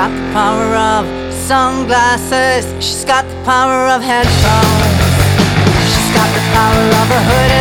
got the power of sunglasses. She's got the power of headphones. She's got the power of a hoodie.